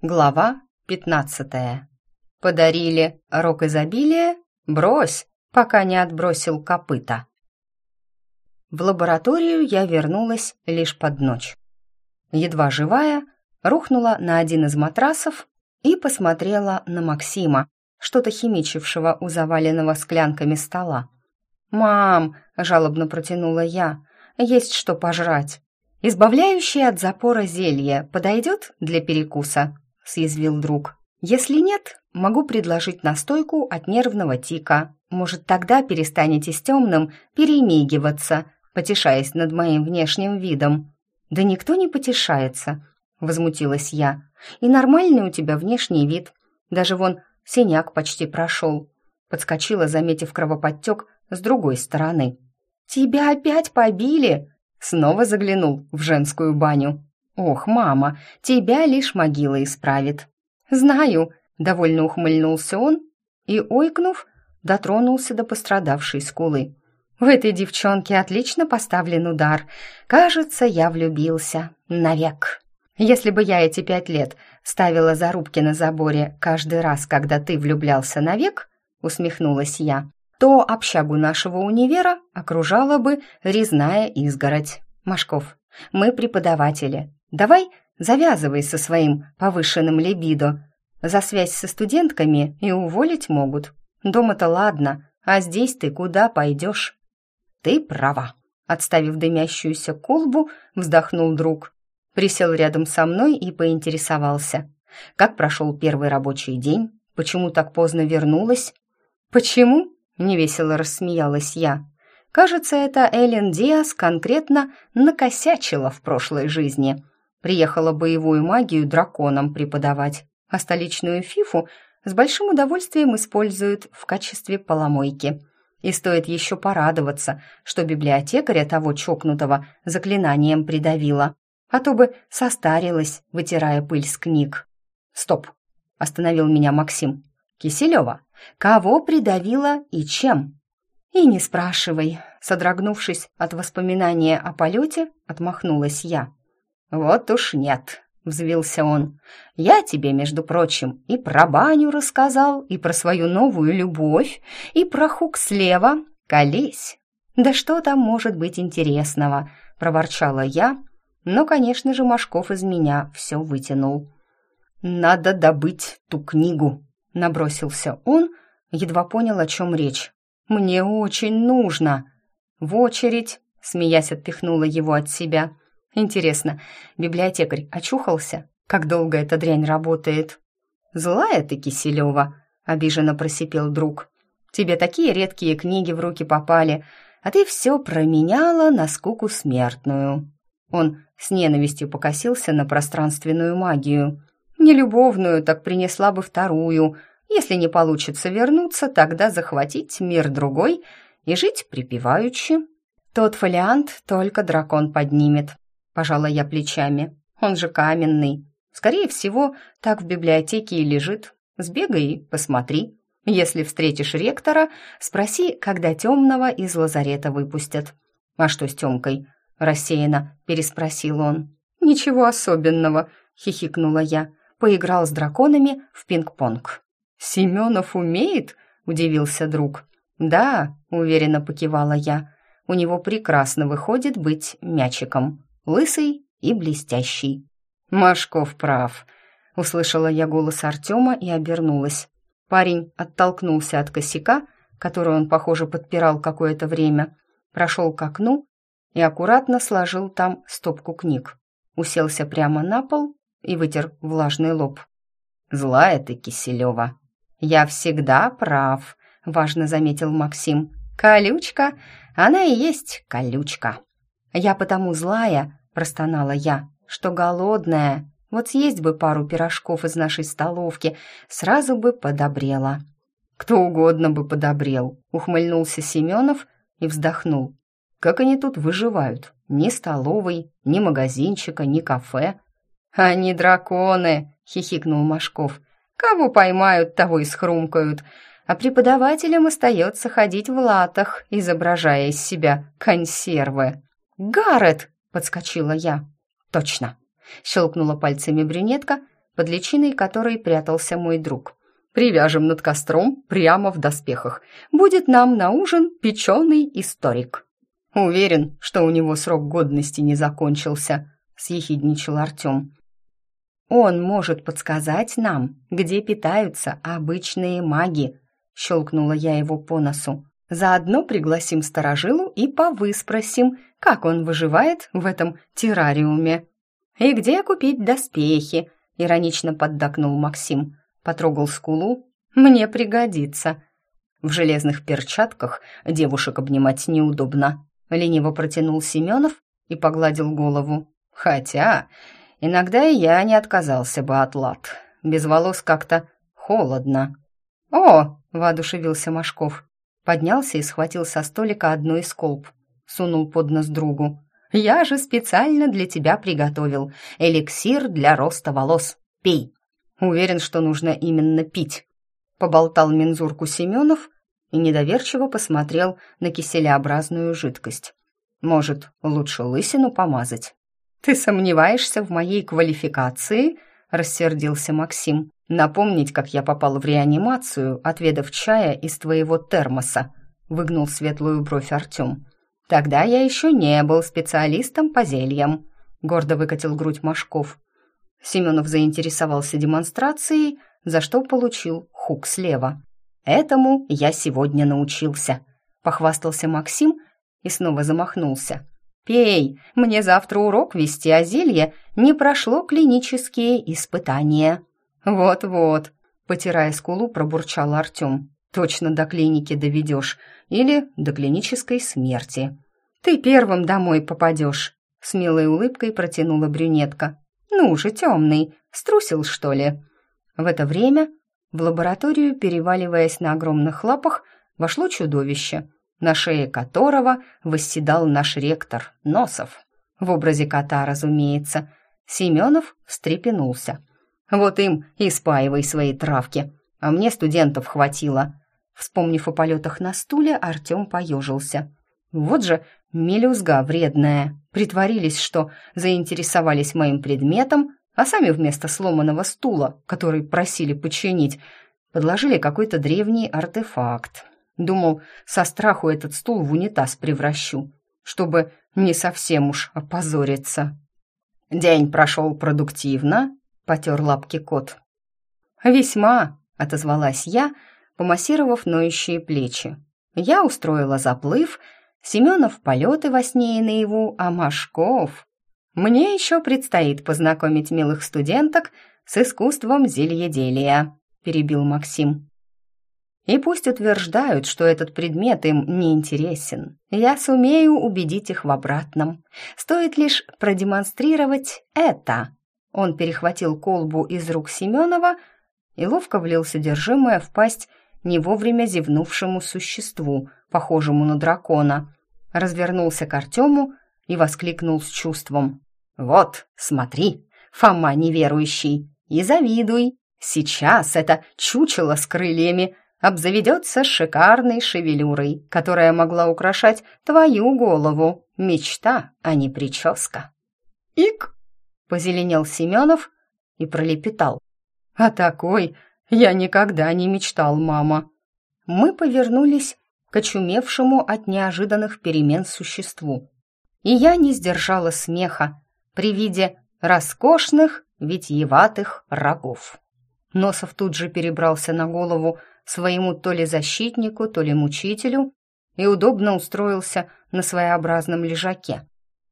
Глава пятнадцатая. Подарили рок изобилия? Брось, пока не отбросил копыта. В лабораторию я вернулась лишь под ночь. Едва живая, рухнула на один из матрасов и посмотрела на Максима, что-то химичившего у заваленного склянками стола. «Мам!» — жалобно протянула я. «Есть что пожрать. Избавляющее от запора зелье подойдет для перекуса?» Съязвил друг. «Если нет, могу предложить настойку от нервного тика. Может, тогда перестанете с темным перемигиваться, потешаясь над моим внешним видом». «Да никто не потешается», — возмутилась я. «И нормальный у тебя внешний вид. Даже вон синяк почти прошел». Подскочила, заметив кровоподтек с другой стороны. «Тебя опять побили?» Снова заглянул в женскую баню. «Ох, мама, тебя лишь могила исправит». «Знаю», — довольно ухмыльнулся он и, ойкнув, дотронулся до пострадавшей скулы. «В этой девчонке отлично поставлен удар. Кажется, я влюбился. Навек. Если бы я эти пять лет ставила зарубки на заборе каждый раз, когда ты влюблялся навек, — усмехнулась я, — то общагу нашего универа окружала бы резная изгородь. Машков, мы преподаватели, Давай завязывай со своим повышенным либидо. За связь со студентками и уволить могут. Дома-то ладно, а здесь ты куда пойдешь? Ты права. Отставив дымящуюся колбу, вздохнул друг. Присел рядом со мной и поинтересовался. Как прошел первый рабочий день? Почему так поздно вернулась? Почему? Невесело рассмеялась я. Кажется, это Эллен Диас конкретно накосячила в прошлой жизни. Приехала боевую магию драконам преподавать, а столичную фифу с большим удовольствием используют в качестве поломойки. И стоит еще порадоваться, что библиотекаря того чокнутого заклинанием придавила, а то бы состарилась, вытирая пыль с книг. «Стоп!» — остановил меня Максим. «Киселева, кого придавила и чем?» «И не спрашивай», — содрогнувшись от воспоминания о полете, отмахнулась я. «Вот уж нет», — взвился он. «Я тебе, между прочим, и про баню рассказал, и про свою новую любовь, и про хук слева. Колись!» «Да что там может быть интересного?» — проворчала я, но, конечно же, Машков из меня все вытянул. «Надо добыть ту книгу», — набросился он, едва понял, о чем речь. «Мне очень нужно». «В очередь», — смеясь отпихнула его от себя, — Интересно, библиотекарь очухался? Как долго эта дрянь работает? Злая ты, Киселева, обиженно просипел друг. Тебе такие редкие книги в руки попали, а ты все променяла на скуку смертную. Он с ненавистью покосился на пространственную магию. Не любовную, так принесла бы вторую. Если не получится вернуться, тогда захватить мир другой и жить припеваючи. Тот фолиант только дракон поднимет, Пожала я плечами. Он же каменный. Скорее всего, так в библиотеке и лежит. Сбегай посмотри. Если встретишь ректора, спроси, когда темного из лазарета выпустят. А что с Темкой? Рассеянно переспросил он. Ничего особенного, хихикнула я. Поиграл с драконами в пинг-понг. Семенов умеет? Удивился друг. Да, уверенно покивала я. У него прекрасно выходит быть мячиком лысый и блестящий. «Машков прав», — услышала я голос Артема и обернулась. Парень оттолкнулся от косяка, который он, похоже, подпирал какое-то время, прошел к окну и аккуратно сложил там стопку книг. Уселся прямо на пол и вытер влажный лоб. «Злая ты, Киселева!» «Я всегда прав», — важно заметил Максим. «Колючка, она и есть колючка». «Я потому злая, простонала я, что голодная. Вот съесть бы пару пирожков из нашей столовки, сразу бы подобрела. Кто угодно бы подобрел, ухмыльнулся Семенов и вздохнул. Как они тут выживают? Ни столовой, ни магазинчика, ни кафе. Они драконы, хихикнул Машков. Кого поймают, того и схрумкают. А преподавателям остается ходить в латах, изображая из себя консервы. «Гаррет!» — подскочила я. «Точно!» — щелкнула пальцами брюнетка, под личиной которой прятался мой друг. «Привяжем над костром прямо в доспехах. Будет нам на ужин печеный историк». «Уверен, что у него срок годности не закончился», — съехидничал Артем. «Он может подсказать нам, где питаются обычные маги», — щелкнула я его по носу. «Заодно пригласим сторожилу и повыспросим, как он выживает в этом террариуме». «И где купить доспехи?» — иронично поддакнул Максим. Потрогал скулу. «Мне пригодится». В железных перчатках девушек обнимать неудобно. Лениво протянул Семенов и погладил голову. «Хотя иногда и я не отказался бы от лад. Без волос как-то холодно». «О!» — воодушевился Машков. Поднялся и схватил со столика одну из колб. Сунул под нос другу. Я же специально для тебя приготовил эликсир для роста волос. Пей. Уверен, что нужно именно пить. Поболтал мензурку Семенов и недоверчиво посмотрел на киселеобразную жидкость. Может, лучше лысину помазать? Ты сомневаешься в моей квалификации? Рассердился Максим. Напомнить, как я попал в реанимацию, отведав чая из твоего термоса. Выгнул светлую бровь Артем. Тогда я еще не был специалистом по зельям», — гордо выкатил грудь Машков. Семенов заинтересовался демонстрацией, за что получил хук слева. «Этому я сегодня научился», — похвастался Максим и снова замахнулся. «Пей, мне завтра урок вести, а зелье не прошло клинические испытания». «Вот-вот», — потирая скулу, пробурчал Артем. «Точно до клиники доведешь или до клинической смерти. Ты первым домой попадешь», — с милой улыбкой протянула брюнетка. «Ну же, темный, струсил, что ли?» В это время в лабораторию, переваливаясь на огромных лапах, вошло чудовище, на шее которого восседал наш ректор Носов. В образе кота, разумеется. Семенов встрепенулся. «Вот им и спаивай свои травки, а мне студентов хватило», Вспомнив о полетах на стуле, Артем поежился. «Вот же мелюзга вредная. Притворились, что заинтересовались моим предметом, а сами вместо сломанного стула, который просили починить, подложили какой-то древний артефакт. Думал, со страху этот стул в унитаз превращу, чтобы не совсем уж опозориться». «День прошел продуктивно», — потер лапки кот. «Весьма», — отозвалась я, — помассировав ноющие плечи. Я устроила заплыв, Семенов полеты во сне и наяву, а Машков... Мне еще предстоит познакомить милых студенток с искусством зельеделия, перебил Максим. И пусть утверждают, что этот предмет им не интересен, я сумею убедить их в обратном. Стоит лишь продемонстрировать это. Он перехватил колбу из рук Семенова и ловко влил содержимое в пасть не вовремя зевнувшему существу, похожему на дракона. Развернулся к Артему и воскликнул с чувством. «Вот, смотри, Фома неверующий, и завидуй. Сейчас это чучело с крыльями обзаведется шикарной шевелюрой, которая могла украшать твою голову. Мечта, а не прическа». «Ик!» — позеленел Семенов и пролепетал. «А такой «Я никогда не мечтал, мама». Мы повернулись к очумевшему от неожиданных перемен существу. И я не сдержала смеха при виде роскошных витьеватых рогов. Носов тут же перебрался на голову своему то ли защитнику, то ли мучителю и удобно устроился на своеобразном лежаке.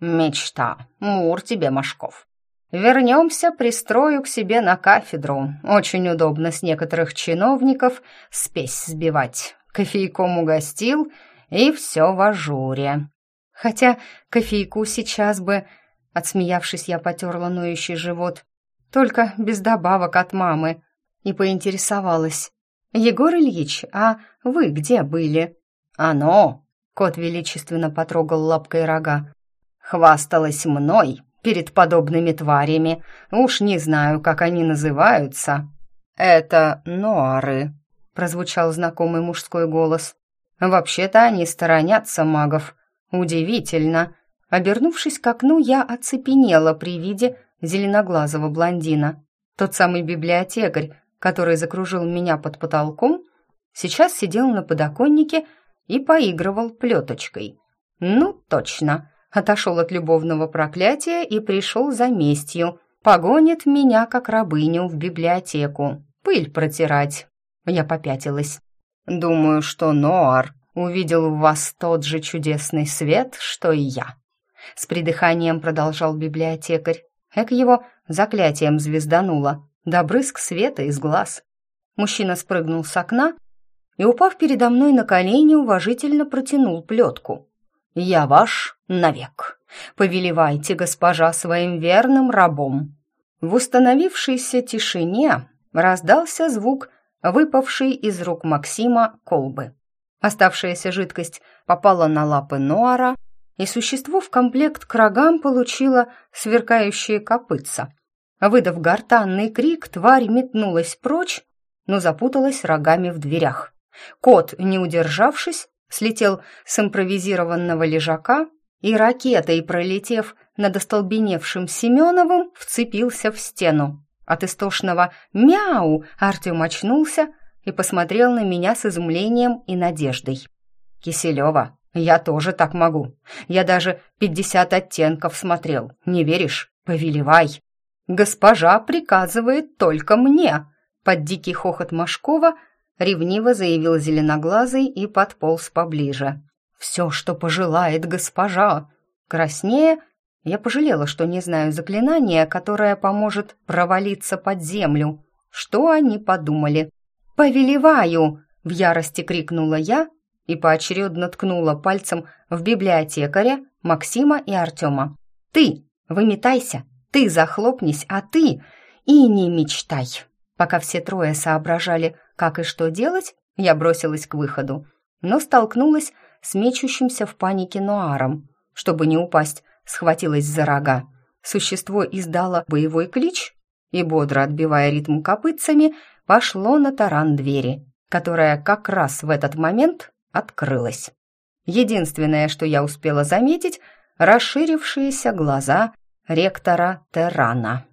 «Мечта! Мур тебе, Машков! Вернемся, пристрою к себе на кафедру. Очень удобно с некоторых чиновников спесь сбивать. Кофейком угостил, и все в ажуре. Хотя кофейку сейчас бы... Отсмеявшись, я потерла ноющий живот. Только без добавок от мамы. И поинтересовалась. «Егор Ильич, а вы где были?» «Оно!» — кот величественно потрогал лапкой рога. «Хвасталась мной, перед подобными тварями. Уж не знаю, как они называются». «Это нуары», — прозвучал знакомый мужской голос. «Вообще-то они сторонятся магов. Удивительно». Обернувшись к окну, я оцепенела при виде зеленоглазого блондина. Тот самый библиотекарь, который закружил меня под потолком, сейчас сидел на подоконнике и поигрывал плеточкой. Ну, точно, отошел от любовного проклятия и пришел за местью. Погонит меня, как рабыню, в библиотеку. Пыль протирать. Я попятилась. Думаю, что Ноар увидел в вас тот же чудесный свет, что и я. С придыханием продолжал библиотекарь. Эк его заклятием звездануло, до брызг света из глаз. Мужчина спрыгнул с окна и, упав передо мной на колени, уважительно протянул плетку. «Я ваш навек. Повелевайте, госпожа, своим верным рабом». В установившейся тишине раздался звук, выпавший из рук Максима колбы. Оставшаяся жидкость попала на лапы Нуара, и существо в комплект к рогам получило сверкающие копытца. Выдав гортанный крик, тварь метнулась прочь, но запуталась рогами в дверях. Кот, не удержавшись, слетел с импровизированного лежака и ракетой, пролетев над остолбеневшим Семеновым, вцепился в стену. От истошного «мяу» Артем очнулся и посмотрел на меня с изумлением и надеждой. «Киселева, я тоже так могу. Я даже пятьдесят оттенков смотрел. Не веришь? Повелевай!» «Госпожа приказывает только мне!» Под дикий хохот Машкова ревниво заявил зеленоглазый и подполз поближе. «Все, что пожелает госпожа!» Краснее я пожалела, что не знаю заклинания, которое поможет провалиться под землю. Что они подумали? «Повелеваю!» — в ярости крикнула я и поочередно ткнула пальцем в библиотекаря, Максима и Артема. «Ты! Выметайся! Ты захлопнись, а ты и не мечтай!» Пока все трое соображали, как и что делать, я бросилась к выходу, но столкнулась с мечущимся в панике Нуаром. Чтобы не упасть, схватилась за рога. Существо издало боевой клич и, бодро отбивая ритм копытцами, пошло на таран двери, которая как раз в этот момент открылась. Единственное, что я успела заметить, расширившиеся глаза ректора Террана.